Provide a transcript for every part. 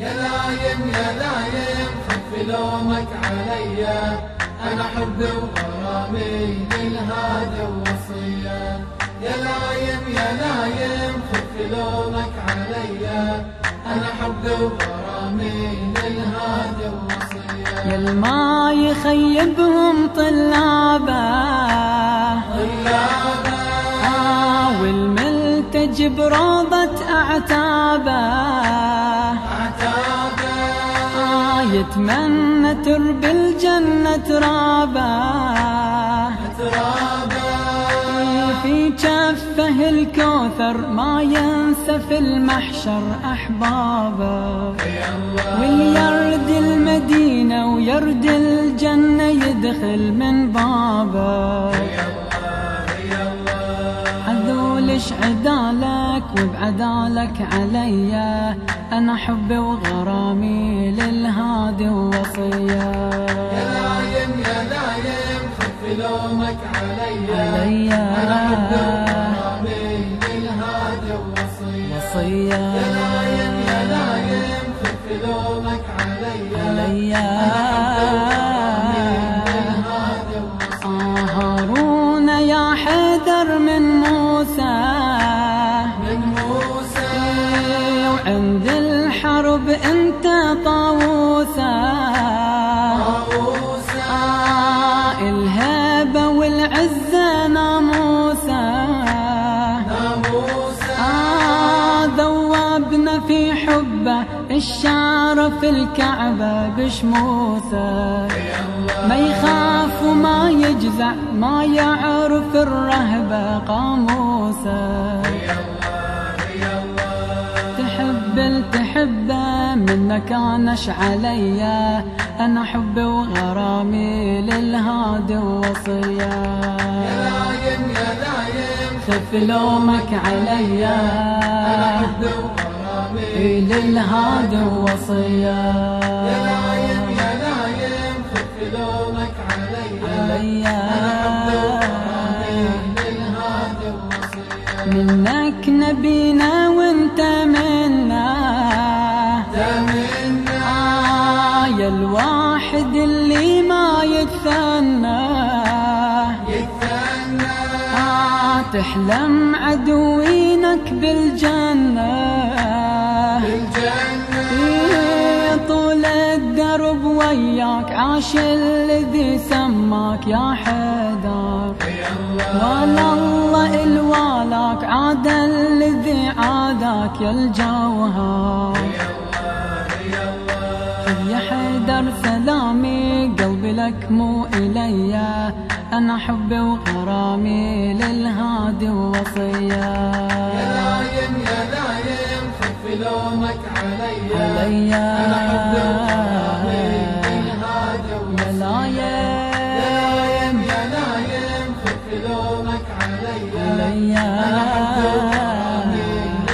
يا لايم يا لايم خف لومك عليا أنا حبي وغرامي للهادي وصية. يا لايم يا لايم خف لومك عليا أنا حبي وغرامي للهادي وصية. يا الما يخيبهم طلابة. طلابة. آه والملتج بروضة أعتابة. يتمنى ترب الجنة ترابه في كفه الكوثر ما ينسى في المحشر أحبابه واليرد المدينة ويرد الجنة يدخل من بابه عذولش عدالك وبعدالك عليا أنا حبي وغرامي للهادي ووصية يا لايم يا لايم خف لومك عليا أنا حبي وغرامي للهادي وصية وصية. يا لايم يا لايم خف لومك عليا عليا وعند الحرب أنت طاووسة طاووسا. آه الهيبة والعزة ناموسة ناموسا. آه ذوبنا في حبه الشعر في الكعبة بشموسه ما يخاف وما يجزع ما يعرف الرهبة قاموسه التحبه منك انش عليا أنا حبي وغرامي للهادي ووصيه لايم يا لايم خف لومك عليا أنا حبي وغرامي للهادي ووصيه يا لايم يا لايم خف لومك عليا عليا وصية منك نبينا تحلم عدوينك بالجنة. الجنة إيه طول الدرب وياك عاش الذي سماك يا حيدر. ولا الله الوالاك عاد الذي عاداك يا الجوهر. لك مو إليا أنا حبي وغرامي للهادي ووصية. لايم يا لايم خف لومك عليا عليا أنا حبي وغرامي للهادي يا لايم يا لايم خف لومك عليا عليا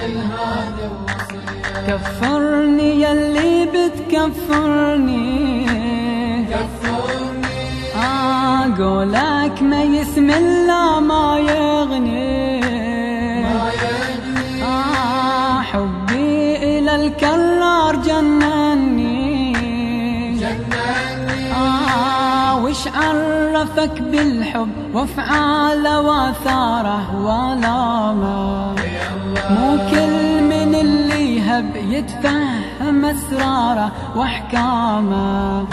للهادي وصية كفرني يلي بتكفرني. قولك ما يسم الله ما يغني. ما يغني آه حبي إلى الكرار جنني. جنني آه وش عرفك بالحب؟ وافعاله واثاره والامه مو كل من اللي يهب يتفهم أسراره وأحكامه.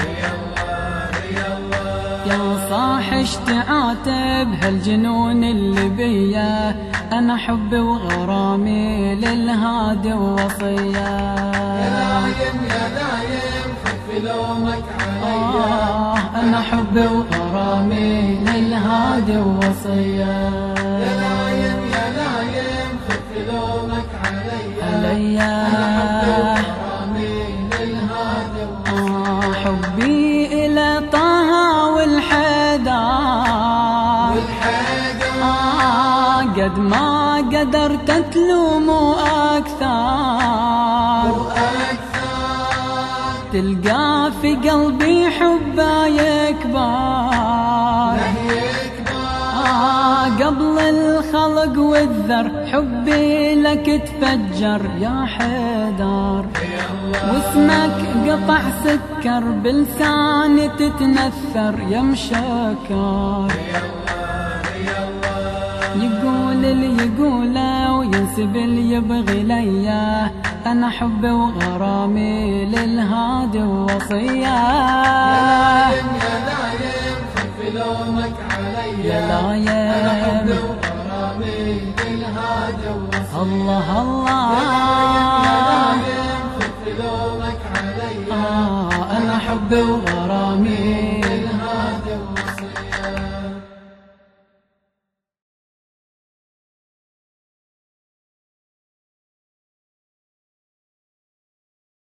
يا صاح اشتعاتب هالجنون اللي بيا. أنا حبي وغرامي للهادي ووصية. لايم يا لايم خف لومك عليا آه أنا حبي وغرامي للهادي ووصية. يا لايم يا لايم خف لومك عليا عليا قدرت تلوم أكثر. تلقى في قلبي حبه يكبر يكبر. آه قبل الخلق والذر حبي لك تفجر يا حيدر. واسمك قطع سكر بلساني تتنثر يا مشكر. يقول اللي يقوله وينسب اللي يبغي لياه أنا حبي وغرامي للهادي وصيه نايم يا نايم خف لومك علي يا لايم. أنا حبي وغرامي للهادي وصية الله الله. نايم خف لومك علي آه أنا حبي وغرامي